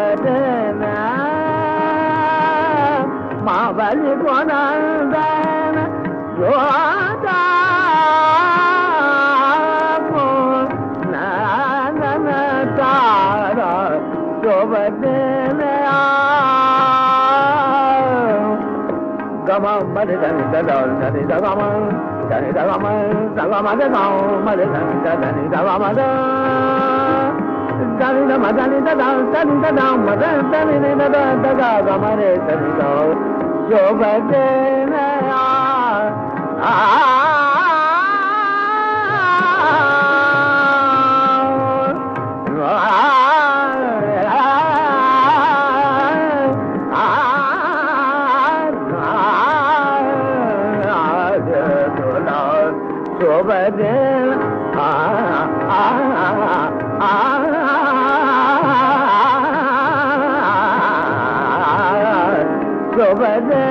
பதன Mavali கொண்டான Yodha gama ma de da ni da da da ni da da da da gama da gama da gama ma de da da da gama da దాని మదని దాని మదని గమరే యో బే over there. Ah, ah, ah, ah, ah.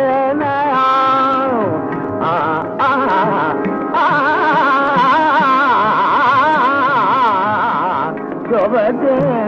天哪！啊啊啊！说不定。